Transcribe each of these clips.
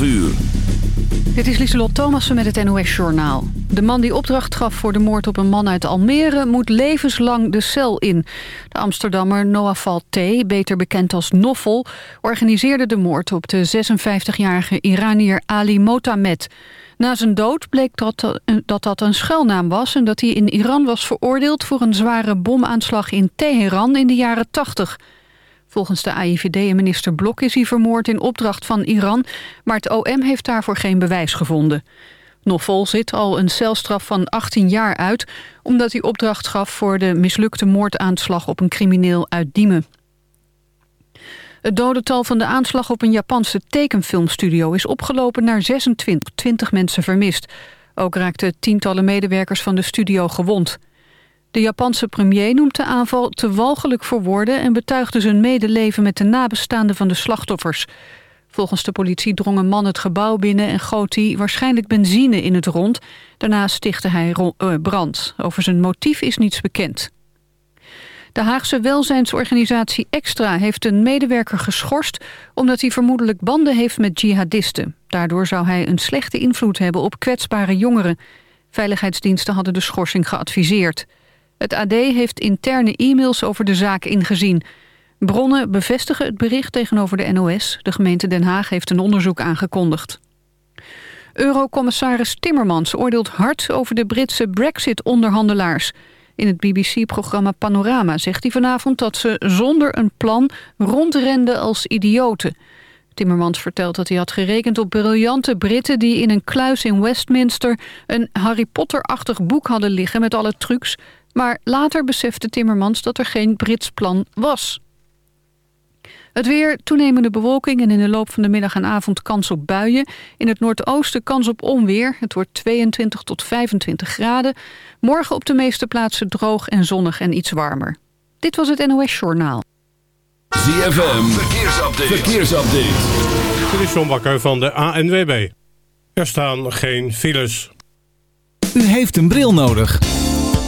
12 uur. Dit is Lieselot Thomassen met het NOS-journaal. De man die opdracht gaf voor de moord op een man uit Almere... moet levenslang de cel in. De Amsterdammer Noah Falté, beter bekend als Noffel... organiseerde de moord op de 56-jarige Iranier Ali Motamed. Na zijn dood bleek dat, dat dat een schuilnaam was... en dat hij in Iran was veroordeeld voor een zware bomaanslag in Teheran in de jaren 80... Volgens de AIVD en minister Blok is hij vermoord in opdracht van Iran... maar het OM heeft daarvoor geen bewijs gevonden. Noffel zit al een celstraf van 18 jaar uit... omdat hij opdracht gaf voor de mislukte moordaanslag op een crimineel uit Diemen. Het dodental van de aanslag op een Japanse tekenfilmstudio... is opgelopen naar 26 20 mensen vermist. Ook raakten tientallen medewerkers van de studio gewond... De Japanse premier noemt de aanval te walgelijk voor woorden... en betuigde zijn medeleven met de nabestaanden van de slachtoffers. Volgens de politie drong een man het gebouw binnen... en goot hij waarschijnlijk benzine in het rond. Daarna stichtte hij eh, brand. Over zijn motief is niets bekend. De Haagse welzijnsorganisatie Extra heeft een medewerker geschorst... omdat hij vermoedelijk banden heeft met jihadisten. Daardoor zou hij een slechte invloed hebben op kwetsbare jongeren. Veiligheidsdiensten hadden de schorsing geadviseerd. Het AD heeft interne e-mails over de zaak ingezien. Bronnen bevestigen het bericht tegenover de NOS. De gemeente Den Haag heeft een onderzoek aangekondigd. Eurocommissaris Timmermans oordeelt hard over de Britse brexit-onderhandelaars. In het BBC-programma Panorama zegt hij vanavond dat ze zonder een plan rondrenden als idioten. Timmermans vertelt dat hij had gerekend op briljante Britten... die in een kluis in Westminster een Harry Potter-achtig boek hadden liggen met alle trucs... Maar later besefte Timmermans dat er geen Brits plan was. Het weer, toenemende bewolking en in de loop van de middag en avond kans op buien. In het noordoosten kans op onweer. Het wordt 22 tot 25 graden. Morgen op de meeste plaatsen droog en zonnig en iets warmer. Dit was het NOS Journaal. ZFM, verkeersupdate. verkeersupdate. Dit is John Bakker van de ANWB. Er staan geen files. U heeft een bril nodig.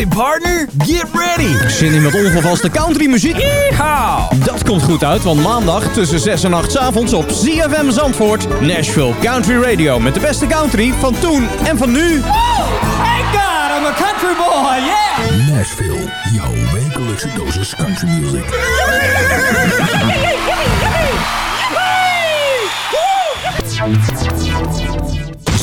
Howdy partner, get ready! Zin in met ongevaste country muziek? Yeehaw! Dat komt goed uit, want maandag tussen 6 en 8 avonds op ZFM Zandvoort... Nashville Country Radio met de beste country van toen en van nu. Thank God, I'm a country boy, yeah! Nashville, jouw wekelijkse dosis country music.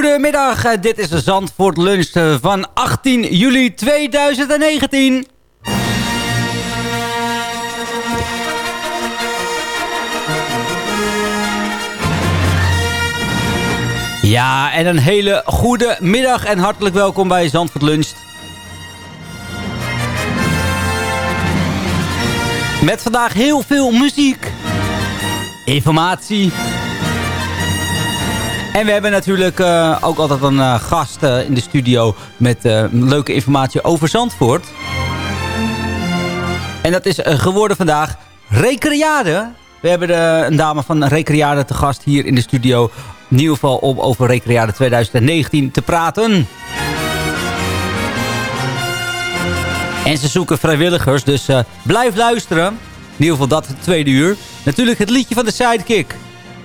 Goedemiddag, eh, dit is de Zandvoort Lunch eh, van 18 juli 2019. Ja, en een hele goede middag en hartelijk welkom bij Zandvoort Lunch. Met vandaag heel veel muziek, informatie en we hebben natuurlijk uh, ook altijd een uh, gast uh, in de studio met leuke informatie over Zandvoort. En dat is geworden vandaag Recreade. We hebben een dame van Recreade te gast hier in de studio. In ieder geval om over Recreade 2019 te praten. En ze zoeken vrijwilligers, dus blijf luisteren. In ieder geval dat tweede uur. Natuurlijk het liedje van de Sidekick.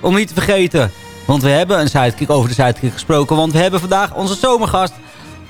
Om niet te vergeten. Want we hebben een sidekick over de sidekick gesproken. Want we hebben vandaag onze zomergast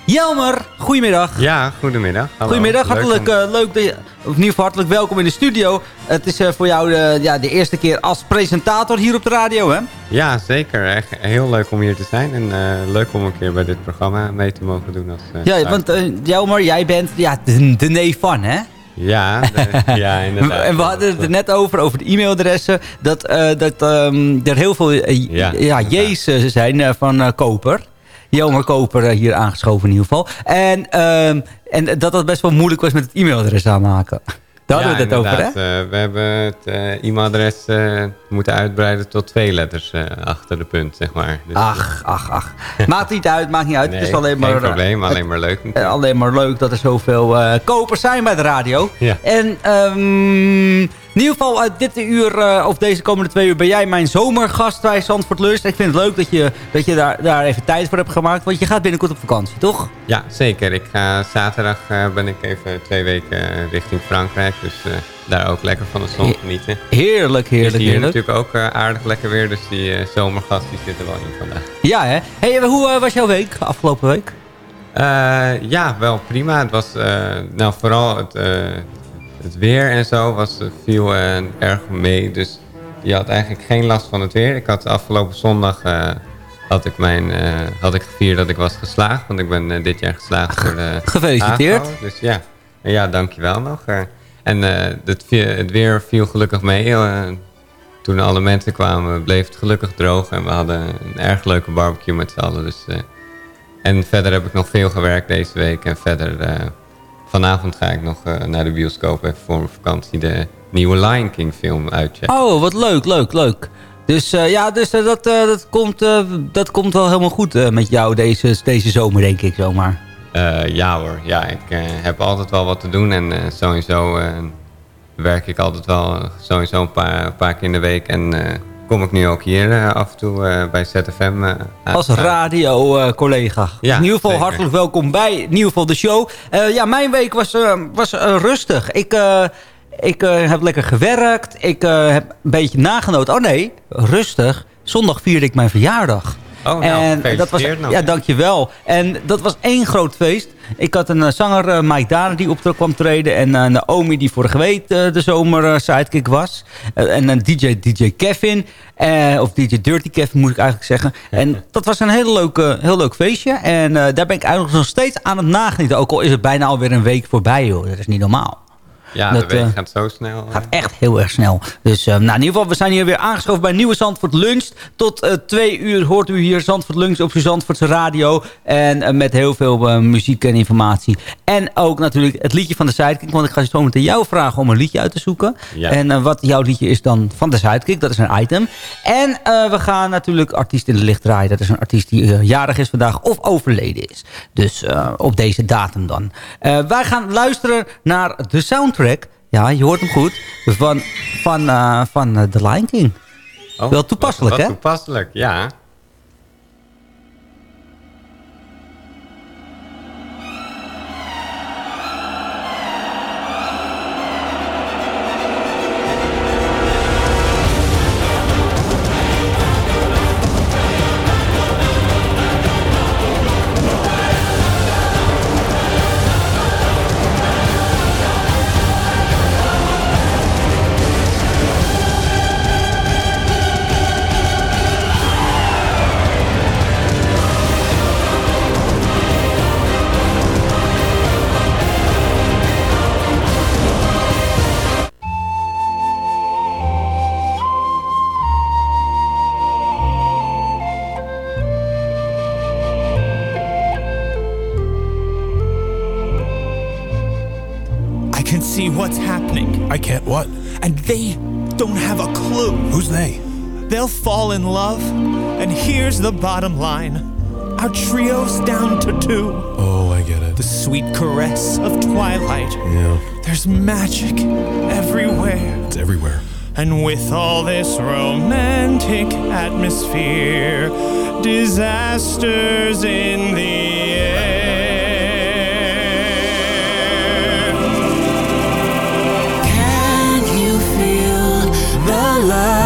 Jelmer. Goedemiddag. Ja, goedemiddag. Hallo. Goedemiddag. Hartelijk leuk, uh, leuk dat je, of in ieder geval hartelijk welkom in de studio. Het is uh, voor jou de, ja, de eerste keer als presentator hier op de radio, hè? Ja, zeker. Echt heel leuk om hier te zijn. En uh, leuk om een keer bij dit programma mee te mogen doen. Als, ja, want Jelmer, jij bent ja, de, de neef van, hè? Ja, ja inderdaad. en we hadden het er net over, over de e-mailadressen. Dat, uh, dat um, er heel veel uh, ja, ja J's zijn uh, van Koper. Jelmer Koper hier aangeschoven in ieder geval. En, ehm, en dat dat best wel moeilijk was met het e-mailadres aanmaken. Daar ja, hadden we het over, hè? Uh, we hebben het uh, e-mailadres uh, moeten uitbreiden tot twee letters achter de punt, zeg maar. Dus, ach, ach, ach. Maakt niet uit, maakt niet uit. Nee, het is alleen geen maar, probleem, alleen maar leuk. Natuurlijk. alleen maar leuk dat er zoveel kopers zijn bij de radio. Ja. En um, in ieder geval, uh, dit uur, uh, of deze komende twee uur, ben jij mijn zomergast bij Zandvoort Lust. Ik vind het leuk dat je, dat je daar, daar even tijd voor hebt gemaakt. Want je gaat binnenkort op vakantie, toch? Ja, zeker. Ik ga zaterdag uh, ben ik even twee weken richting Frankrijk. Dus daar ook lekker van de zon genieten. Heerlijk, heerlijk, is hier heerlijk. natuurlijk ook aardig lekker weer. Dus die zomergast die zit er wel in vandaag. Ja, hè? Hey, hoe was jouw week, afgelopen week? ja, wel prima. Het was nou vooral het het weer en zo was, viel uh, erg mee. Dus je had eigenlijk geen last van het weer. Ik had afgelopen zondag uh, had ik, mijn, had ik gevierd dat ik was geslaagd. Want ik ben dit jaar geslaagd voor de Gefeliciteerd. AGO. Dus ja, ja, dankjewel nog. en het, het, weer viel gelukkig mee. toen alle mensen kwamen bleef het gelukkig droog. En we hadden een erg leuke barbecue met z'n allen. Dus, en verder heb ik nog veel gewerkt deze week. En verder vanavond ga ik nog uh, naar de bioscoop even voor mijn vakantie de nieuwe Lion King film uitchecken. Oh, wat leuk, leuk, leuk. Dus uh, ja, dus, uh, dat, dat, komt, dat komt wel helemaal goed met jou deze, deze zomer, denk ik zomaar. ja hoor, ja, ik heb altijd wel wat te doen en sowieso werk ik altijd wel sowieso een paar, een paar keer in de week en kom ik nu ook hier uh, af en toe uh, bij ZFM. Uh, Als radio-collega. Ja, in ieder geval zeker. hartelijk welkom bij in ieder geval de show. ja, mijn week was, was rustig. Ik, ik heb lekker gewerkt. Ik heb een beetje nagenoten. Oh nee, rustig. Zondag vierde ik mijn verjaardag. Oh, nou, en dat was, nog. Ja, dankjewel. En dat was één groot feest. Ik had een uh, zanger, uh, Mike Dane, die op kwam treden. En uh, Naomi, die vorige week de zomer sidekick was. en een DJ, DJ Kevin. of DJ Dirty Kevin, moet ik eigenlijk zeggen. En dat was een heel leuk, heel leuk feestje. En daar ben ik eigenlijk nog steeds aan het nagenieten. Ook al is het bijna alweer een week voorbij, joh. Dat is niet normaal. Ja, dat, de week gaat zo snel. gaat echt heel erg snel. Dus uh, nou, in ieder geval, we zijn hier weer aangeschoven bij Nieuwe Zandvoort Lunch. Tot twee uur hoort u hier Zandvoort Lunch op uw Zandvoortse radio. En met heel veel muziek en informatie. En ook natuurlijk het liedje van de Sidekick. Want ik ga zo meteen jou vragen om een liedje uit te zoeken. Ja. En wat jouw liedje is dan van de Sidekick. Dat is een item. En we gaan natuurlijk artiest in het licht draaien. Dat is een artiest die jarig is vandaag of overleden is. Dus op deze datum dan. wij gaan luisteren naar de soundtrack ja, je hoort hem goed. Van, van, uh, van uh, The Lion King. Oh, Wel toepasselijk, hè? toepasselijk, ja. They'll fall in love. And here's the bottom line our trio's down to two. Oh, I get it. The sweet caress of twilight. Yeah. There's magic everywhere. It's everywhere. And with all this romantic atmosphere, disasters in the air. Can you feel the love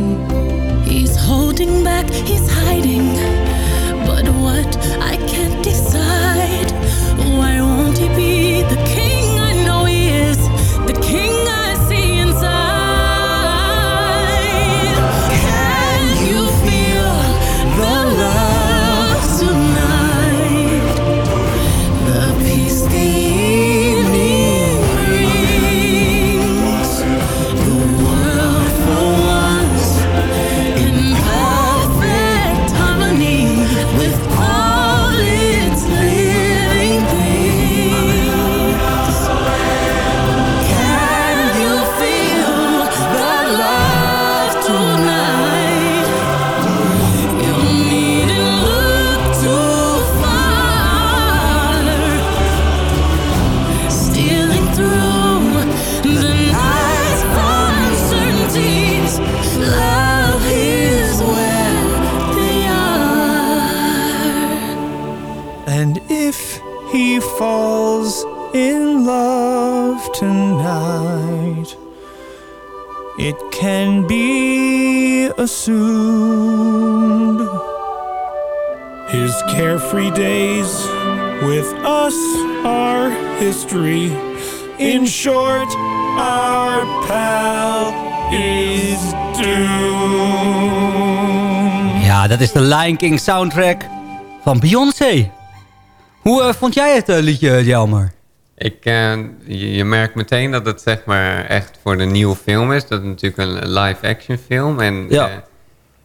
Holding back, he's hiding. But what Carefree days with us are history. In short, our pal is doomed. Ja, dat is de Lion King soundtrack van Beyoncé. Hoe eh, vond jij het eh, liedje, Jelmer? Ik, eh, je, je merkt meteen dat het zeg maar echt voor de nieuwe film is. Dat het natuurlijk een live-action film. En Ja.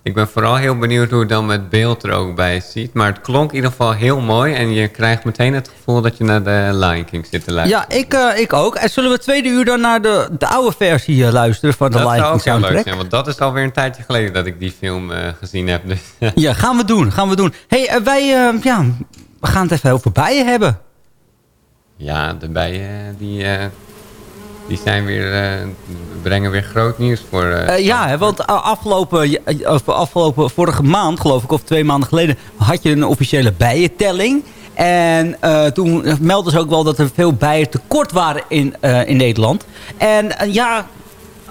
Ik ben vooral heel benieuwd hoe het dan met beeld er ook bij ziet. Maar het klonk in ieder geval heel mooi. En je krijgt meteen het gevoel dat je naar de Lion King zit te luisteren. Ja, ik, eh, ik ook. En zullen we het tweede uur dan naar de, de oude versie eh, luisteren van de dat Lion zou King ook heel leuk soundtrack? zijn. Want dat is alweer een tijdje geleden dat ik die film eh, gezien heb. Dus, Ja, gaan we doen. Gaan we doen. hey, wij ja, we gaan het even over bijen hebben. Ja, de bijen die, die zijn weer, eh, brengen weer groot nieuws voor... eh, Eh, ja, hè, want afgelopen, afgelopen vorige maand, geloof ik, of twee maanden geleden, had je een officiële bijentelling. En toen meldden ze ook wel dat er veel bijen tekort waren in, in Nederland. En ja,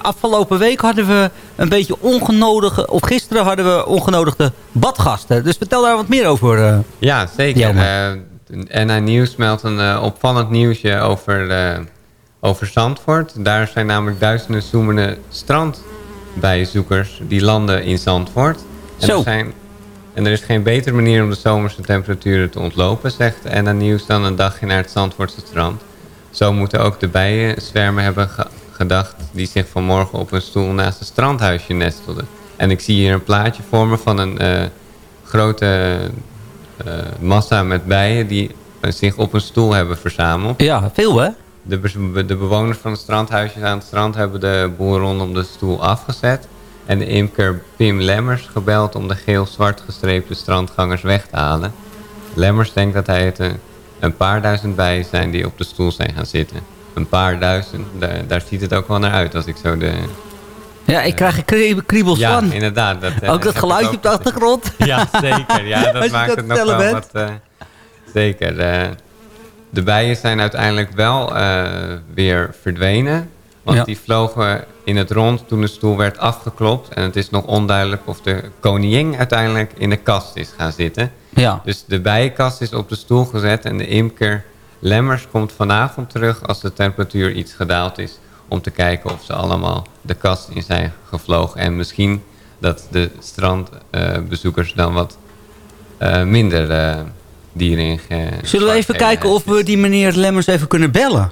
afgelopen week hadden we een beetje ongenodigde, of gisteren hadden we ongenodigde badgasten. Dus vertel daar wat meer over. Ja, zeker. Uh, NA Nieuws meldt een opvallend nieuwsje over, over Zandvoort. Daar zijn namelijk duizenden zoemende strandbijenzoekers die landen in Zandvoort. En Zo. Er zijn, en er is geen betere manier om de zomerse temperaturen te ontlopen, zegt NA Nieuws, dan een dagje naar het Zandvoortse strand. Zo moeten ook de bijen zwermen hebben ge- gedacht die zich vanmorgen op een stoel naast een strandhuisje nestelden. En ik zie hier een plaatje voor me van een eh, grote eh, massa met bijen die eh, zich op een stoel hebben verzameld. Ja, veel hè? De, be- de bewoners van het strandhuisjes aan het strand hebben de boel rondom de stoel afgezet. En de imker Pim Lemmers gebeld om de geel-zwart gestreepte strandgangers weg te halen. Lemmers denkt dat hij het een, een paar duizend bijen zijn die op de stoel zijn gaan zitten. Een paar duizend, daar, daar ziet het ook wel naar uit als ik zo de... Ja, ik krijg er krie- kriebels Ja, van. inderdaad. Dat, eh, ook dat geluidje ook op de achtergrond. Ja, zeker. Ja, dat maakt het nog wel bent. wat... eh, zeker. eh, de bijen zijn uiteindelijk wel eh, weer verdwenen. Want Ja. die vlogen in het rond toen de stoel werd afgeklopt. En het is nog onduidelijk of de koningin uiteindelijk in de kast is gaan zitten. Ja. Dus de bijenkast is op de stoel gezet. En de imker Lemmers komt vanavond terug als de temperatuur iets gedaald is... om te kijken of ze allemaal de kast in zijn gevlogen. En misschien dat de strandbezoekers dan wat eh, minder Zullen we even kijken of we die meneer Lemmers even kunnen bellen?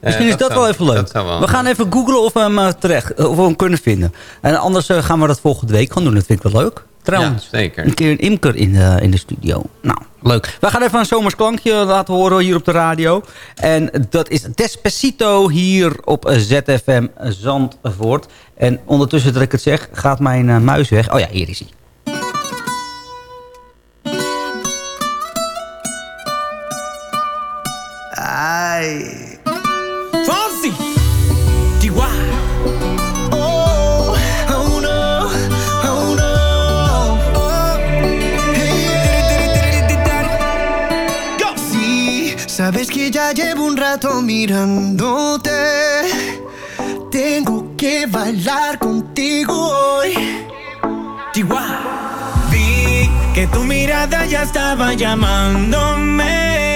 Misschien is dat, wel even leuk. we gaan even googlen of we hem uh, terecht, of we hem kunnen vinden. En anders gaan we dat volgende week gaan doen. Dat vind ik wel leuk. Trouwens, ja, zeker. een keer een imker in de, in de studio. Nou, leuk. We gaan even een zomers klankje laten horen hier op de radio. En dat is Despacito hier op ZFM Zandvoort. En ondertussen dat ik het zeg, gaat mijn muis weg. Oh ja, hier is hij. Ai. Fonsi. Chihuahua. Oh, oh no, oh no. Oh. Hey. Go. Sí, sabes que ya llevo un rato mirándote. Tengo que bailar contigo hoy. Chihuahua. Vi que tu mirada ya estaba llamándome.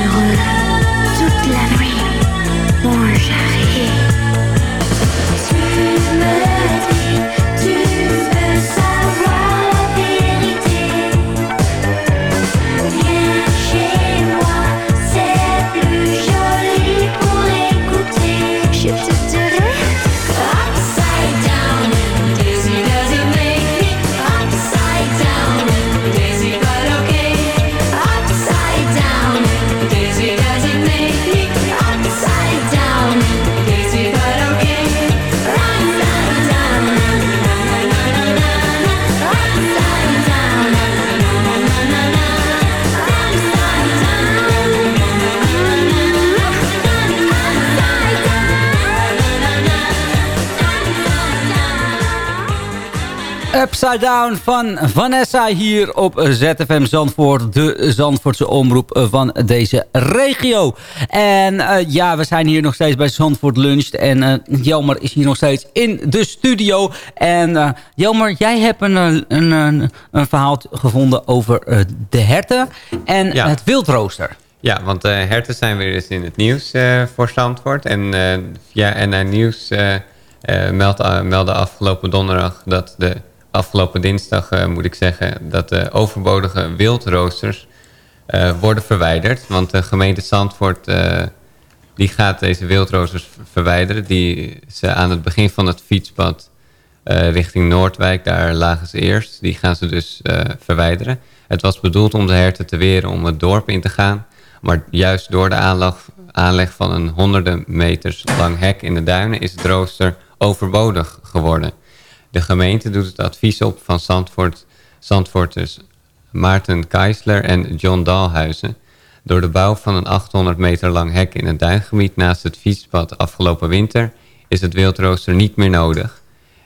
heureux toute la nuit. Moi j'arrive. Upside Down van Vanessa hier op ZFM Zandvoort. De Zandvoortse omroep van deze regio. En uh, ja, we zijn hier nog steeds bij Zandvoort Lunch. En uh, Jelmer is hier nog steeds in de studio. En uh, Jelmer, jij hebt een, een, een, een verhaal gevonden over de herten en Ja. het wildrooster. Ja, want herten zijn weer eens in het nieuws eh, voor Zandvoort. En eh, via NN Nieuws eh eh, meld, uh, meldde afgelopen donderdag dat de afgelopen dinsdag, eh, moet ik zeggen, dat de overbodige wildroosters eh, worden verwijderd. Want de gemeente Zandvoort eh, die gaat deze wildroosters verwijderen. Die ze aan het begin van het fietspad richting Noordwijk, daar lagen ze eerst. Die gaan ze dus verwijderen. Het was bedoeld om de herten te weren om het dorp in te gaan. Maar juist door de aanleg, aanleg van een honderden meters lang hek in de duinen is het rooster overbodig geworden. De gemeente doet het advies op van Zandvoort, Zandvoorters Maarten Keisler en John Dalhuizen. Door de bouw van een 800 meter lang hek in het duingebied naast het fietspad afgelopen winter is het wildrooster niet meer nodig.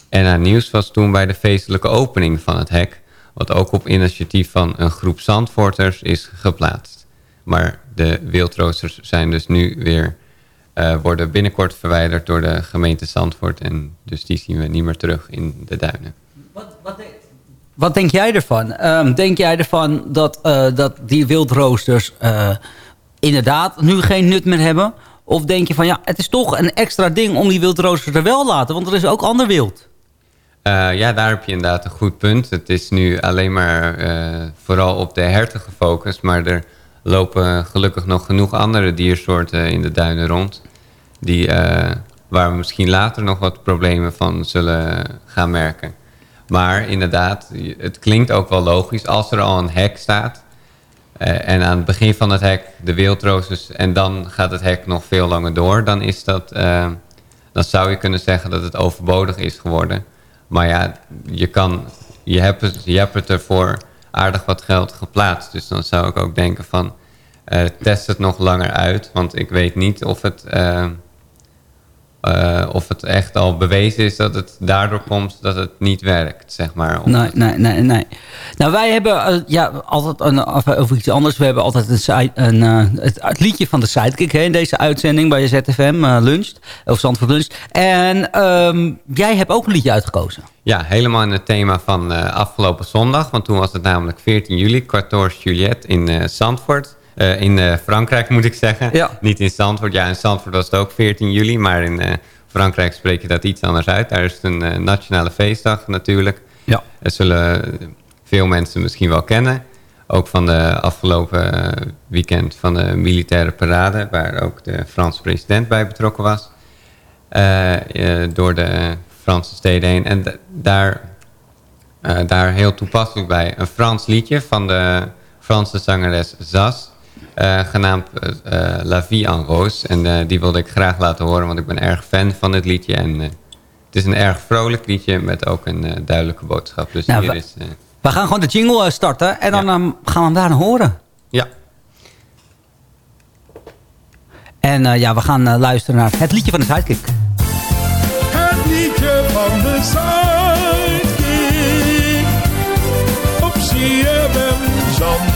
En aan nieuws was toen bij de feestelijke opening van het hek, wat ook op initiatief van een groep Zandvoorters is geplaatst. Maar de wildroosters zijn dus nu weer, eh, worden binnenkort verwijderd door de gemeente Zandvoort. En dus die zien we niet meer terug in de duinen. Wat denk jij ervan? Ehm, denk jij ervan dat, eh, dat die wildroosters eh, inderdaad nu geen nut meer hebben? Of denk je van ja, het is toch een extra ding om die wildroosters er wel te laten? Want er is ook ander wild. Eh, ja, daar heb je inderdaad een goed punt. Het is nu alleen maar eh, vooral op de herten gefocust. Maar er lopen gelukkig nog genoeg andere diersoorten in de duinen rond. Die, eh, waar we misschien later nog wat problemen van zullen gaan merken. Maar inderdaad, het klinkt ook wel logisch als er al een hek staat. eh, en aan het begin van het hek de wildroosters en dan gaat het hek nog veel langer door. Dan, is dat, eh, dan zou je kunnen zeggen dat het overbodig is geworden. Maar ja, je, kan, je, hebt het, je hebt het ervoor aardig wat geld geplaatst. Dus dan zou ik ook denken van, eh, test het nog langer uit. Want ik weet niet of het, eh, of het echt al bewezen is dat het daardoor komt dat het niet werkt, zeg maar. Nee, nee, nee, nee. Nou, wij hebben eh, ja, altijd een, of- over iets anders. We hebben altijd een, side- een, eh, het, het liedje van de Sidekick hè, in deze uitzending bij ZFM Luncht. Of Zandvoort Luncht. En ehm, jij hebt ook een liedje uitgekozen. Ja, helemaal in het thema van afgelopen zondag. Want toen was het namelijk 14 juli, 14 Juliet in Zandvoort. Eh, in eh, Frankrijk moet ik zeggen. Ja. Niet in Zandvoort. Ja, in Zandvoort was het ook 14 juli. Maar in eh, Frankrijk spreek je dat iets anders uit. Daar is het een nationale feestdag natuurlijk. Ja. Dat zullen veel mensen misschien wel kennen. Ook van de afgelopen weekend van de militaire parade... waar ook de Franse president bij betrokken was. Door de Franse steden heen. En daar, daar heel toepasselijk bij een Frans liedje van de Franse zangeres Zas. Eh, genaamd eh, eh, La Vie en Rose. En eh, die wilde ik graag laten horen, want ik ben erg fan van het liedje. En eh, het is een erg vrolijk liedje met ook een eh, duidelijke boodschap. Dus Nou, hier we- is... eh, We gaan gewoon de jingle starten en dan ehm, gaan we hem daarna horen. ja. En eh, ja, we gaan luisteren naar het liedje van de Sidekick. Het liedje van de Sidekick op CFM Zandvoort.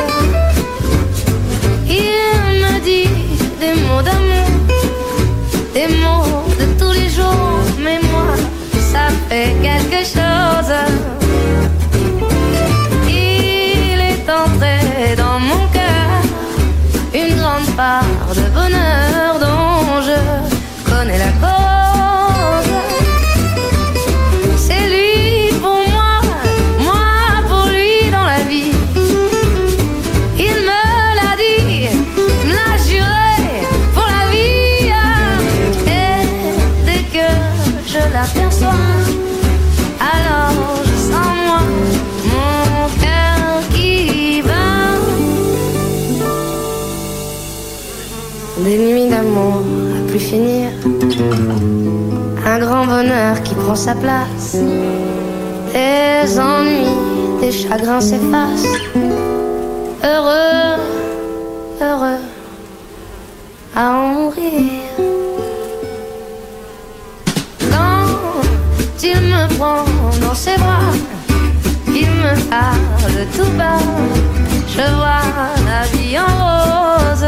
Il me dit des mots d'amour, des mots de tous les jours, mais moi, ça fait quelque chose. Il est entré dans mon cœur une grande part de bonheur Un grand bonheur qui prend sa place. Des ennuis, des chagrins s'effacent. Heureux, heureux, à en mourir. Quand il me prend dans ses bras, il me parle tout bas. Je vois la vie en rose.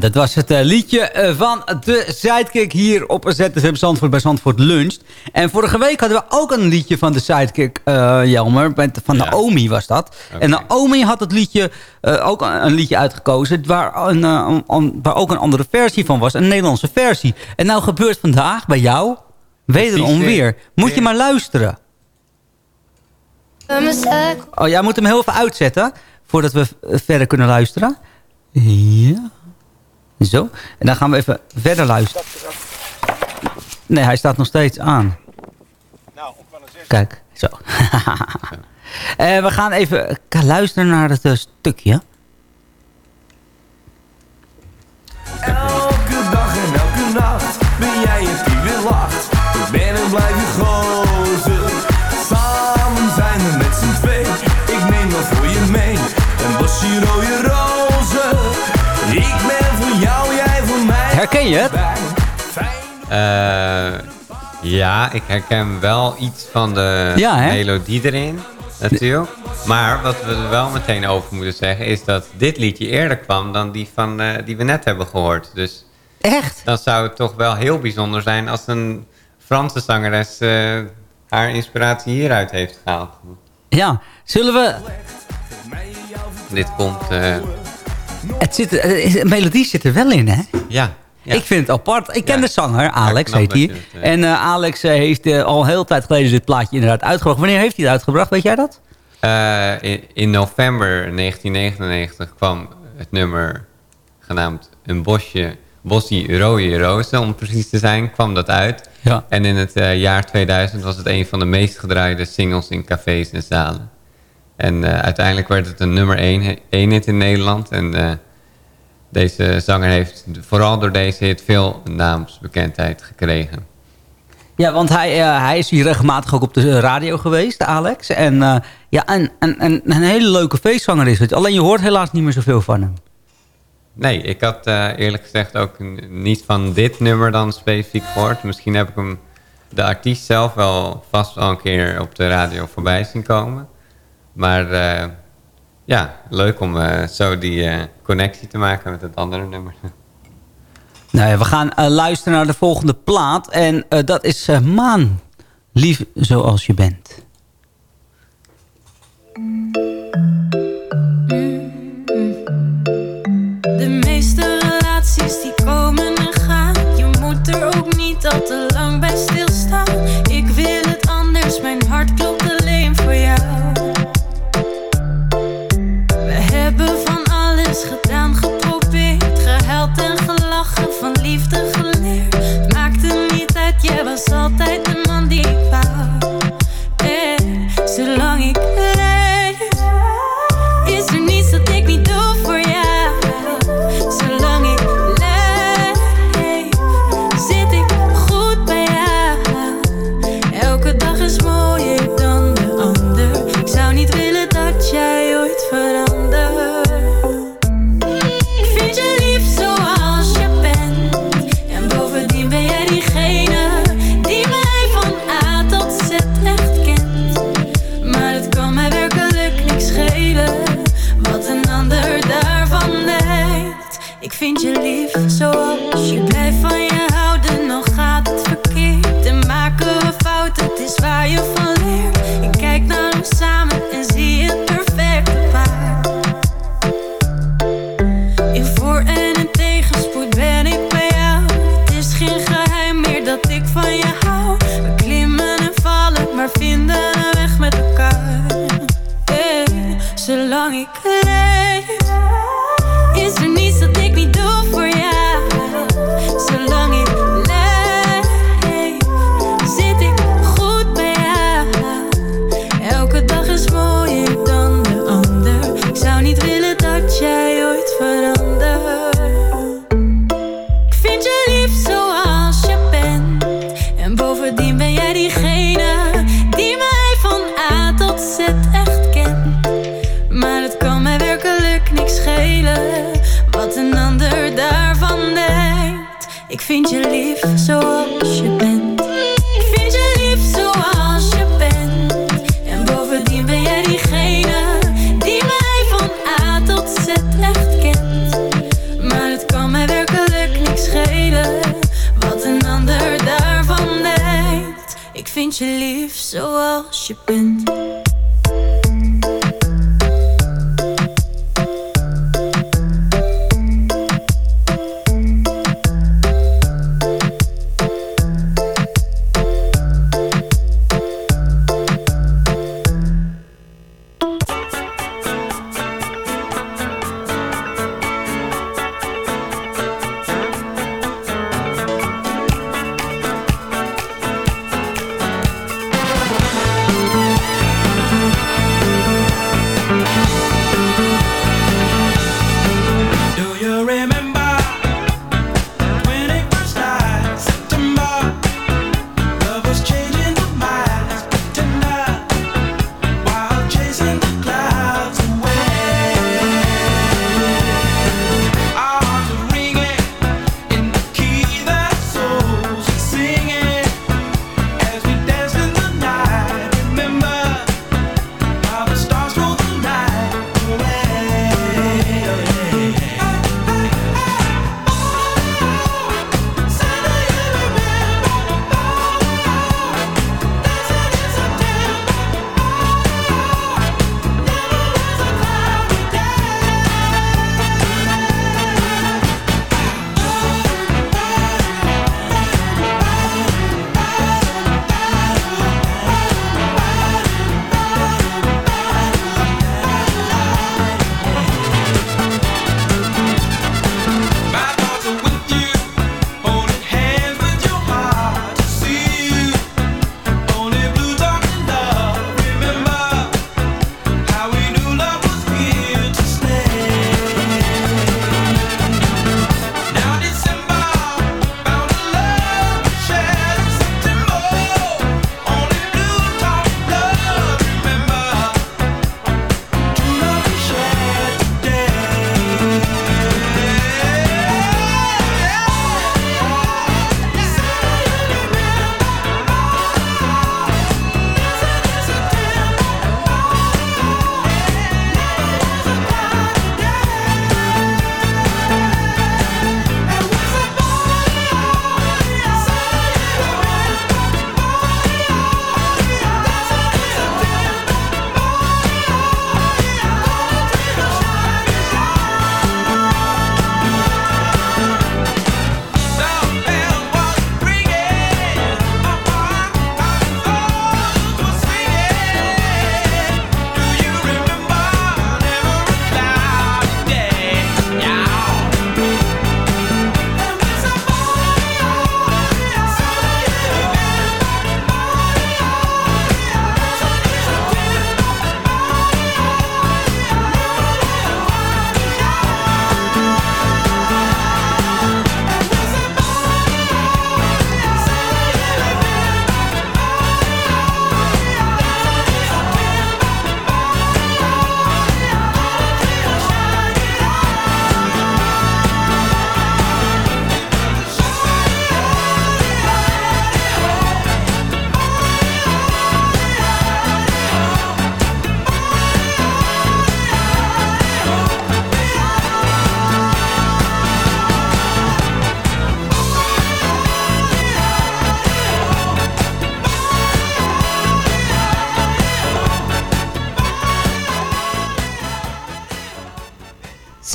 Dat was het eh, liedje eh, van de Sidekick hier op ZFM Zandvoort bij Zandvoort Lunch. En vorige week hadden we ook een liedje van de Sidekick, eh Jelmer. Van Naomi was dat. En Naomi had het liedje, eh, ook een, een liedje uitgekozen... Waar, een, eh, waar ook een andere versie van was. Een Nederlandse versie. En nou gebeurt vandaag bij jou wederom Precies weer. weer. Moet je maar luisteren. Oh, jij moet hem heel even uitzetten... voordat we verder kunnen luisteren. Ja. Zo. En dan gaan we even verder luisteren. Nee, hij staat nog steeds aan. Kijk, zo. Eh, we gaan even luisteren naar het eh, stukje. Elke je het? Eh, ja, ik herken wel iets van de Ja, melodie erin, natuurlijk. Maar wat we er wel meteen over moeten zeggen... is dat dit liedje eerder kwam dan die, van, eh, die we net hebben gehoord. Dus Echt? dan zou het toch wel heel bijzonder zijn... als een Franse zangeres eh, haar inspiratie hieruit heeft gehaald. Ja, zullen we... Dit komt... eh, Het zit, de melodie zit er wel in, hè? ja, ja. Ik vind het apart. Ik ken de zanger, Alex heet hij. het, eh, En eh, Alex eh, heeft eh, al heel tijd geleden dit plaatje inderdaad uitgebracht. Wanneer heeft hij het uitgebracht? Weet jij dat? In, in november 1999 kwam het nummer genaamd Een bosje, bossie rode rozen, om precies te zijn, kwam dat uit. Ja. En in het jaar 2000 was het een van de meest gedraaide singles in cafés en zalen. En uiteindelijk werd het een nummer 1 hit in Nederland. En deze zanger heeft vooral door deze hit veel naamsbekendheid gekregen. Ja, want hij, eh, hij is hier regelmatig ook op de radio geweest, Alex. En eh, ja, en, en, en een hele leuke feestzanger is het. Alleen je hoort helaas niet meer zoveel van hem. Nee, ik had eh, eerlijk gezegd ook niet van dit nummer dan specifiek gehoord. Misschien heb ik hem, de artiest zelf, wel vast al een keer op de radio voorbij zien komen. Maar ja, leuk om eh, zo die eh, connectie te maken met het andere nummer. Nou ja, we gaan eh, luisteren naar de volgende plaat. En dat is Maan. Lief zoals je bent. Ik vind je lief zoals je bent. Ik vind je lief zoals je bent. En bovendien ben jij diegene die mij van A tot Z echt kent. Maar het kan mij werkelijk niks schelen wat een ander daarvan denkt. Ik vind je lief zoals je bent.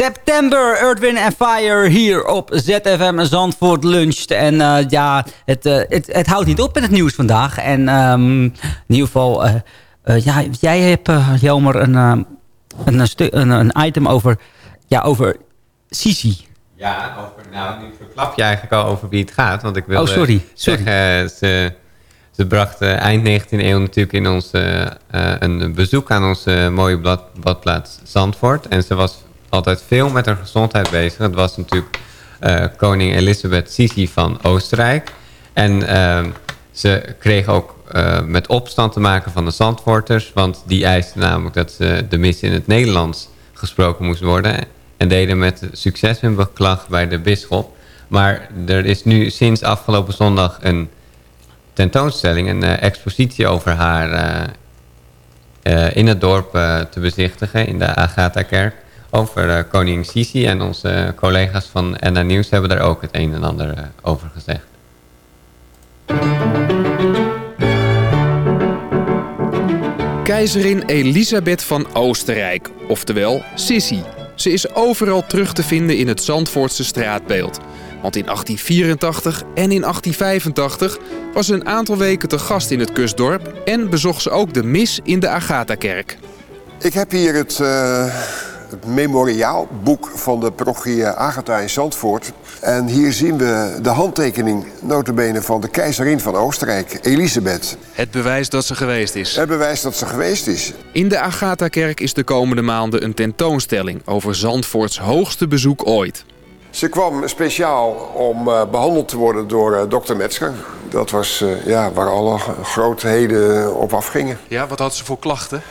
September, Earth, Wind and Fire hier op ZFM Zandvoort luncht. En eh, ja, het, eh, het, het houdt niet op met het nieuws vandaag. En ehm, in ieder geval, eh, ja, jij hebt, Jelmer, een, een, een, een, item over, ja, over Sisi. Ja, over, nou, nu verklap je eigenlijk al over wie het gaat. Want ik wil oh, sorry, sorry. zeggen, ze, ze bracht eind 19e eeuw natuurlijk in ons, een bezoek aan onze mooie blad, badplaats Zandvoort. En ze was altijd veel met haar gezondheid bezig. Het was natuurlijk uh, koning Elisabeth Sisi van Oostenrijk. En uh, ze kreeg ook uh, met opstand te maken van de Zandvoorters. Want die eisten namelijk dat ze de mis in het Nederlands gesproken moest worden. En deden met succes hun beklag bij de bisschop. Maar er is nu sinds afgelopen zondag een tentoonstelling, een expositie over haar... in het dorp te bezichtigen, in de Agatha-kerk over uh, koning Sisi. En onze collega's van NA Nieuws hebben daar ook het een en ander uh, over gezegd. Keizerin Elisabeth van Oostenrijk, oftewel Sissi. Ze is overal terug te vinden in het Zandvoortse straatbeeld. Want in 1884 en in 1885 was ze een aantal weken te gast in het kustdorp... en bezocht ze ook de mis in de Agatha-kerk. Ik heb hier het... Uh het memoriaalboek van de parochie Agatha in Zandvoort. En hier zien we de handtekening, notabene, van de keizerin van Oostenrijk, Elisabeth. Het bewijs dat ze geweest is. Het bewijs dat ze geweest is. In de Agatha-kerk is de komende maanden een tentoonstelling over Zandvoorts hoogste bezoek ooit. Ze kwam speciaal om uh, behandeld te worden door uh, dokter Metzger. Dat was uh, ja, waar alle grootheden op afgingen. Ja, wat had ze voor klachten?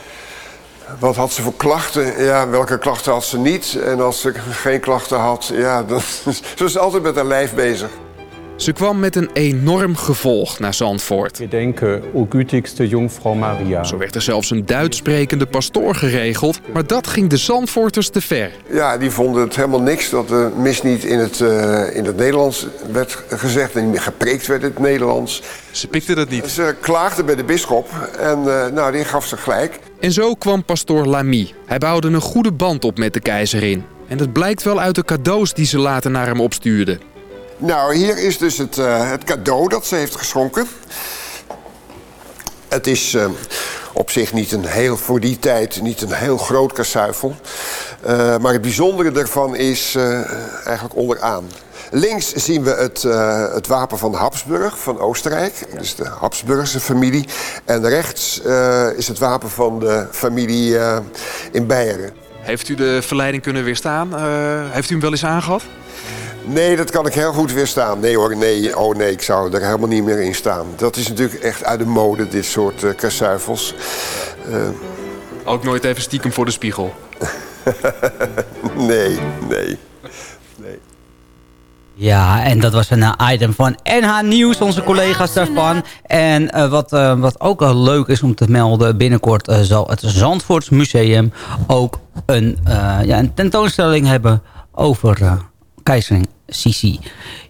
Wat had ze voor klachten? Ja, welke klachten had ze niet? En als ze geen klachten had, ja, dan, ze was altijd met haar lijf bezig. Ze kwam met een enorm gevolg naar Zandvoort. We denken, o gütigste Jungfrau Maria. Zo werd er zelfs een Duits sprekende pastoor geregeld, maar dat ging de Zandvoorters te ver. Ja, die vonden het helemaal niks dat de mis niet in het, uh, in het Nederlands werd gezegd en niet meer gepreekt werd in het Nederlands. Ze pikten dat niet. Ze klaagden bij de bisschop en uh, nou, die gaf ze gelijk. En zo kwam pastoor Lamy. Hij bouwde een goede band op met de keizerin. En dat blijkt wel uit de cadeaus die ze later naar hem opstuurde. Nou, hier is dus het, uh, het cadeau dat ze heeft geschonken. Het is uh, op zich niet een heel, voor die tijd niet een heel groot kasuifel. Uh, maar het bijzondere daarvan is eigenlijk onderaan. Links zien we het, het wapen van Habsburg, van Oostenrijk. Dus de Habsburgse familie. En rechts is het wapen van de familie in Beieren. Heeft u de verleiding kunnen weerstaan? heeft u hem wel eens aangehad? Nee, dat kan ik heel goed weerstaan. Nee hoor, nee, oh nee, ik zou er helemaal niet meer in staan. Dat is natuurlijk echt uit de mode, dit soort uh, kasuifels. Ook nooit even stiekem voor de spiegel? nee, nee. Ja, en dat was een uh, item van NH Nieuws, onze collega's daarvan. En uh, wat, uh, wat ook al leuk is om te melden... binnenkort zal het Zandvoorts Museum ook een, ja, een tentoonstelling hebben over keizerin Sisi.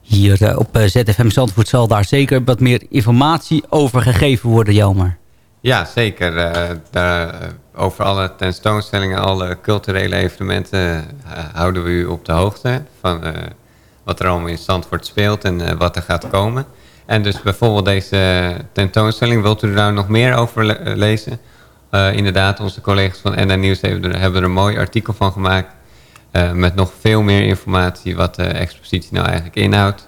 Hier uh, op uh, ZFM Zandvoort zal daar zeker wat meer informatie over gegeven worden, Jelmer. Ja, zeker. Uh, daar, over alle tentoonstellingen, alle culturele evenementen houden we u op de hoogte van wat er allemaal in Zandvoort speelt en wat er gaat komen. En dus bijvoorbeeld deze tentoonstelling, wilt u daar nog meer over le lezen? inderdaad, onze collega's van NN Nieuws hebben er, er een mooi artikel van gemaakt met nog veel meer informatie wat de expositie nou eigenlijk inhoudt.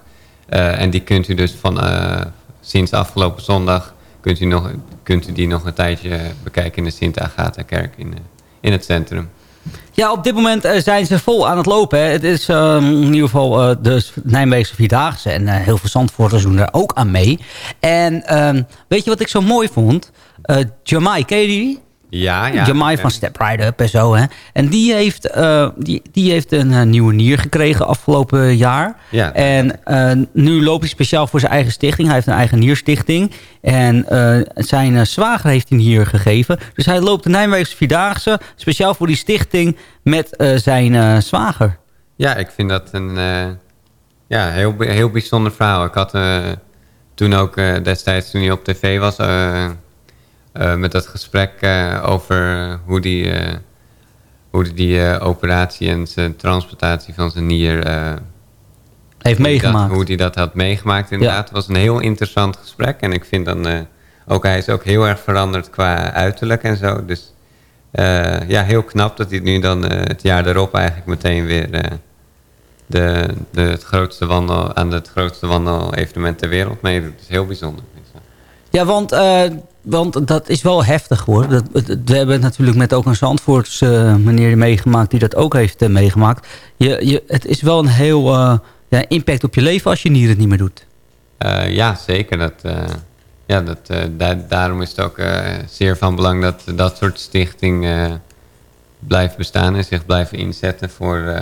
En die kunt u dus van sinds afgelopen zondag kunt u, nog, kunt u die nog een tijdje bekijken in de Sint-Agatha-kerk in, in het centrum. Ja, op dit moment zijn ze vol aan het lopen. Hè. Het is uh, in ieder geval uh, de Nijmeegse Vierdaagse. En uh, heel veel Zandvoorters doen daar ook aan mee. En ehm, weet je wat ik zo mooi vond? Jamai, ken je die? Ja, ja. Jamai van Step Right Up en zo. Hè. En die heeft, uh, die, die heeft een uh, nieuwe nier gekregen afgelopen jaar. Ja. En uh, nu loopt hij speciaal voor zijn eigen stichting. Hij heeft een eigen nierstichting. En zijn zwager heeft hij hier gegeven. Dus hij loopt de Nijmeegse Vierdaagse speciaal voor die stichting met zijn zwager. Ja, ik vind dat een ja, heel, heel bijzonder verhaal. Ik had toen ook destijds toen hij op tv was met dat gesprek uh, over hoe die uh, hoe hij die eh, operatie en zijn transplantatie van zijn nier... eh, Heeft meegemaakt. Hoe hij dat had meegemaakt inderdaad. Het was een heel interessant gesprek. En ik vind dan eh, ook, hij is ook heel erg veranderd qua uiterlijk en zo. Dus eh, ja, heel knap dat hij nu dan eh, het jaar daarop eigenlijk meteen weer... eh, de, de, het grootste wandel, aan het grootste wandel-evenement ter wereld meedoet. Dat is heel bijzonder. Ja, want, eh, want dat is wel heftig hoor. Dat, we hebben het natuurlijk met ook een Zandvoorts eh, meneer meegemaakt... die dat ook heeft eh, meegemaakt. Je, je, het is wel een heel eh, ja, impact op je leven als je nier het niet meer doet. Ja, zeker. Dat, ja, dat, da- daarom is het ook zeer van belang dat dat soort stichting blijft bestaan en zich blijven inzetten voor,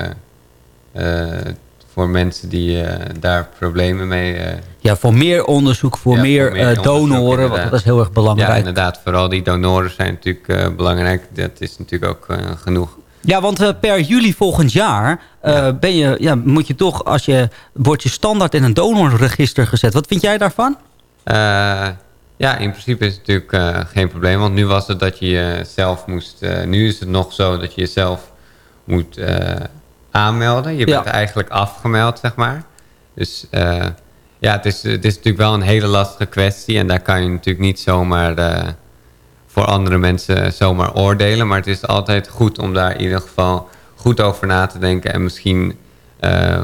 voor mensen die eh, daar problemen mee eh, Ja, voor meer onderzoek, voor Ja, meer, voor meer eh, donoren. Want dat is heel erg belangrijk. Ja, inderdaad. Vooral die donoren zijn natuurlijk belangrijk. Dat is natuurlijk ook genoeg. Ja, want per juli volgend jaar ben je, ja, moet je toch, als je, word je standaard in een donorregister gezet. Wat vind jij daarvan? Ja, in principe is het natuurlijk geen probleem. Want nu was het dat je jezelf moest... nu is het nog zo dat je jezelf moet aanmelden. Je Ja. bent eigenlijk afgemeld, zeg maar. Dus eh, ja, het is, het is natuurlijk wel een hele lastige kwestie. En daar kan je natuurlijk niet zomaar eh, voor andere mensen zomaar oordelen. Maar het is altijd goed om daar in ieder geval goed over na te denken. En misschien eh,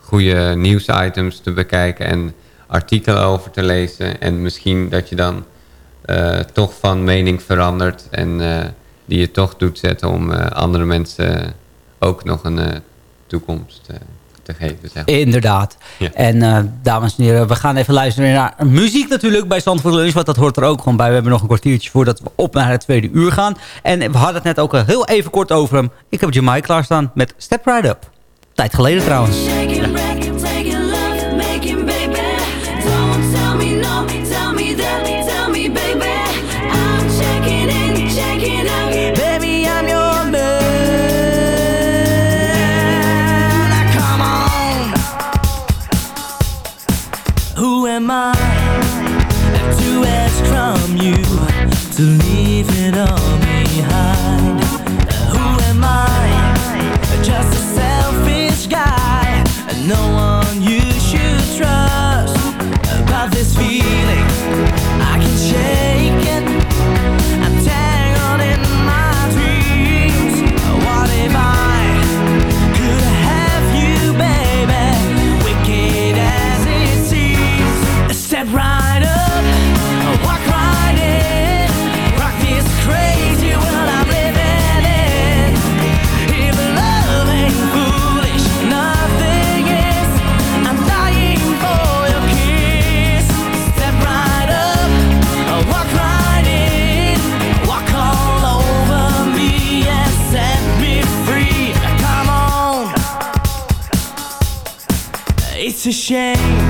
goede nieuwsitems te bekijken en artikelen over te lezen. En misschien dat je dan toch van mening verandert. En die je toch doet zetten om andere mensen ook nog een eh, toekomst eh, te geven. Zeg maar. Inderdaad. Ja. En eh, dames en heren, we gaan even luisteren naar muziek natuurlijk bij Zandvoort Lunch. Want dat hoort er ook gewoon bij. We hebben nog een kwartiertje voordat we op naar het tweede uur gaan. En we hadden het net ook al heel even kort over hem. Ik heb Jamai klaarstaan met Step Right Up. Tijd geleden trouwens. A shame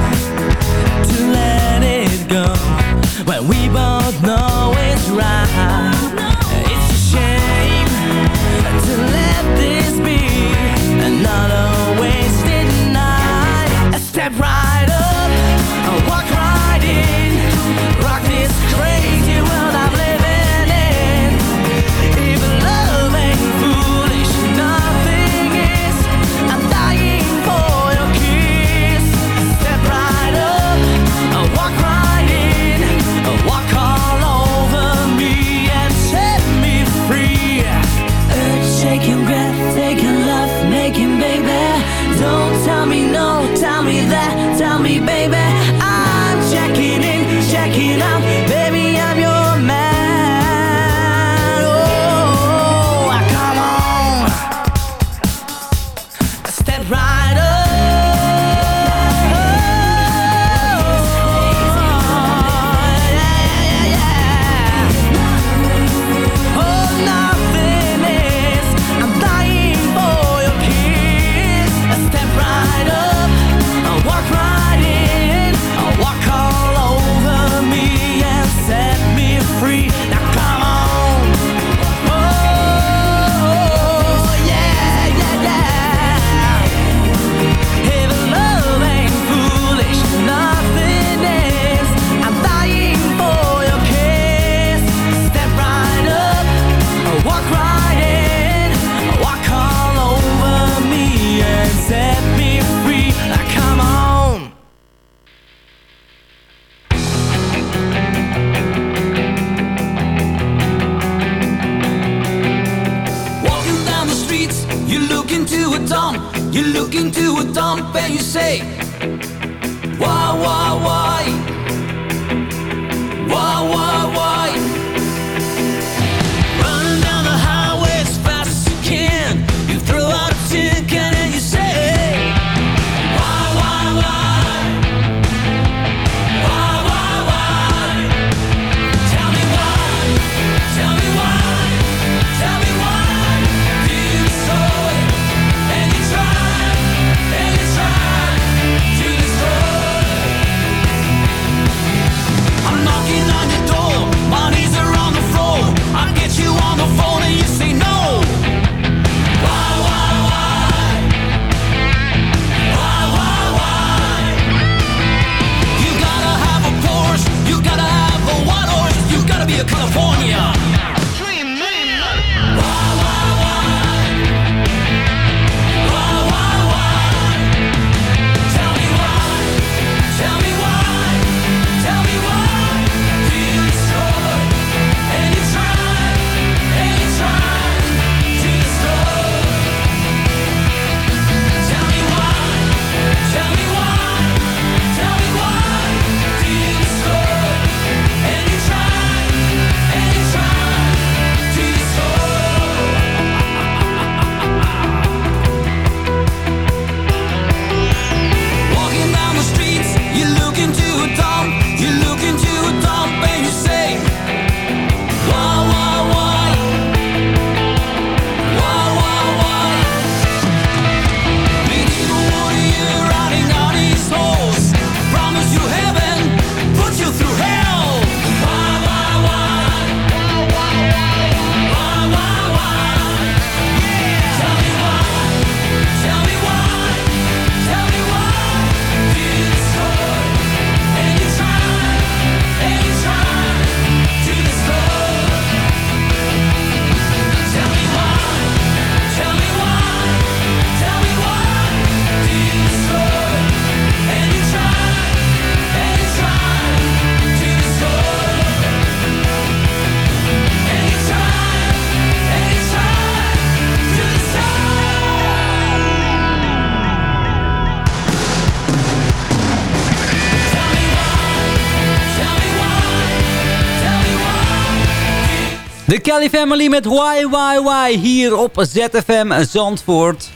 De Kelly Family met Why Why Why hier op ZFM Zandvoort.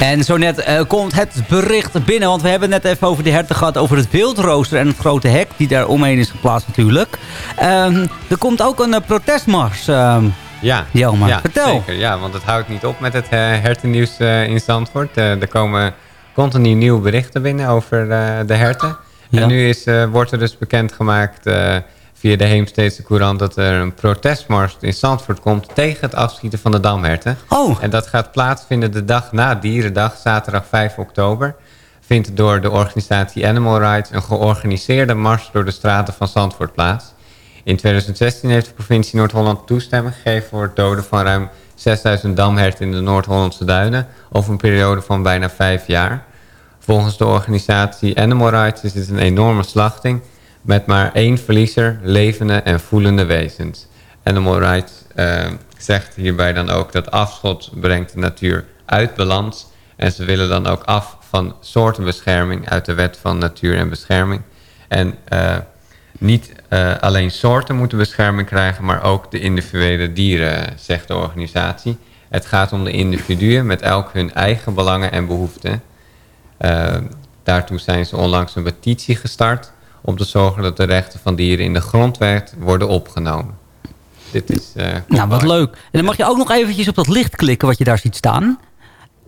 En zo net eh, komt het bericht binnen, want we hebben het net even over de herten gehad, over het wildrooster en het grote hek die daar omheen is geplaatst natuurlijk. Ehm, er komt ook een eh, protestmars, ehm, Ja, Jelmer. ja Vertel. zeker. Ja, want het houdt niet op met het eh, hertennieuws in Zandvoort. Er komen continu nieuwe berichten binnen over eh, de herten. Ja. En nu is, eh, wordt er dus bekendgemaakt eh via de Heemsteedse Courant... dat er een protestmars in Zandvoort komt tegen het afschieten van de damherten. Oh. En dat gaat plaatsvinden de dag na Dierendag, zaterdag 5 oktober. Vindt door de organisatie Animal Rights een georganiseerde mars door de straten van Zandvoort plaats. In 2016 heeft de provincie Noord-Holland toestemming gegeven voor het doden van ruim 6000 damherten in de Noord-Hollandse duinen over een periode van bijna vijf jaar. Volgens de organisatie Animal Rights is dit een enorme slachting met maar één verliezer, levende en voelende wezens. Animal Rights eh, zegt hierbij dan ook dat afschot brengt de natuur uit balans en ze willen dan ook af van soortenbescherming uit de wet van natuur en bescherming. En eh, niet eh, alleen soorten moeten bescherming krijgen, maar ook de individuele dieren, zegt de organisatie. Het gaat om de individuen met elk hun eigen belangen en behoeften. Eh, daartoe zijn ze onlangs een petitie gestart om te zorgen dat de rechten van dieren in de grondwet worden opgenomen. Dit is... eh, Nou, wat leuk. En dan mag je ook nog eventjes op dat licht klikken wat je daar ziet staan.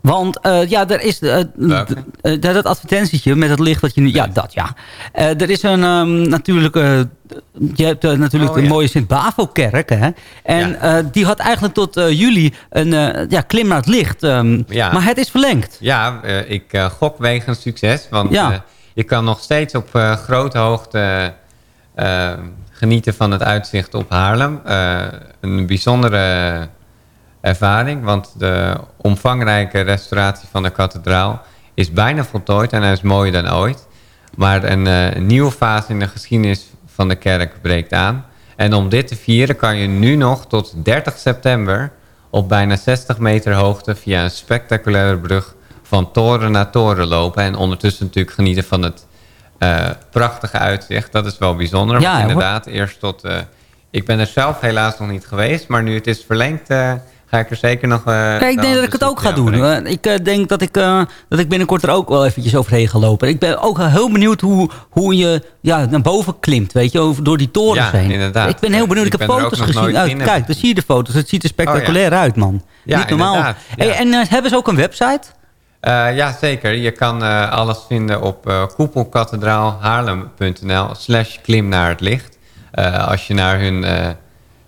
Want eh, ja, er is eh, eh, dat advertentietje met het licht wat je nu... Ja, dat ja. Er is een ehm, natuurlijk... je hebt natuurlijk Oh, de ja. mooie Sint-Bavo-kerk. En die had eigenlijk tot juli een ja, klim naar het licht. ehm, Ja. Maar het is verlengd. Ja, ik gok wegens succes. Want je kan nog steeds op grote hoogte genieten van het uitzicht op Haarlem. Een bijzondere ervaring, want de omvangrijke restauratie van de kathedraal is bijna voltooid en hij is mooier dan ooit. Maar een eh, nieuwe fase in de geschiedenis van de kerk breekt aan. En om dit te vieren kan je nu nog tot 30 september op bijna 60 meter hoogte via een spectaculaire brug van toren naar toren lopen. En ondertussen natuurlijk genieten van het eh, prachtige uitzicht. Dat is wel bijzonder. Ja, hoor. inderdaad, eerst tot... eh, ik ben er zelf helaas nog niet geweest, maar nu het is verlengd, ga ik er zeker nog... eh, Kijk, ik denk dat ik het ook ga doen. ik eh, denk dat ik, eh, dat ik binnenkort er ook wel eventjes overheen ga lopen. Ik ben ook heel benieuwd hoe, hoe je ja, naar boven klimt, weet je, over, door die torens Ja, heen. inderdaad. Ik ben heel benieuwd. Ik, Ik heb foto's gezien. in. kijk, dan zie je de foto's. Het ziet er spectaculair uit, man. Ja, Niet normaal. inderdaad, ja. Hey, en hebben ze ook een website? Eh, ja, zeker. Je kan alles vinden op uh, koepelkathedraalhaarlem.nl slash klim naar het licht. Als je naar hun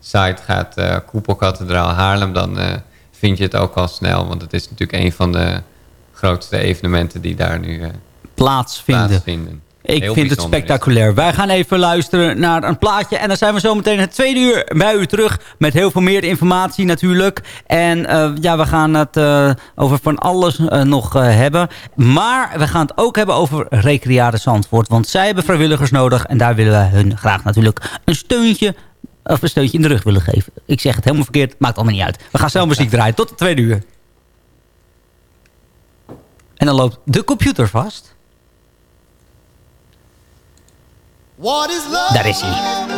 site gaat, eh Koepelkathedraal Haarlem, dan eh, vind je het ook al snel. Want het is natuurlijk een van de grootste evenementen die daar nu eh, Plaatsvinden. plaatsvinden. Ik Heel vind het spectaculair. Wij gaan even luisteren naar een plaatje. En dan zijn we zo meteen het tweede uur bij u terug. Met heel veel meer informatie natuurlijk. En ja, we gaan het over van alles nog hebben. Maar we gaan het ook hebben over Recreade Zandvoort. Want zij hebben vrijwilligers nodig. En daar willen we hun graag natuurlijk een steuntje of een steuntje in de rug willen geven. Ik zeg het helemaal verkeerd, maakt allemaal niet uit. We gaan zelf muziek draaien tot het tweede uur. En dan loopt de computer vast. What is love? Daar is hij.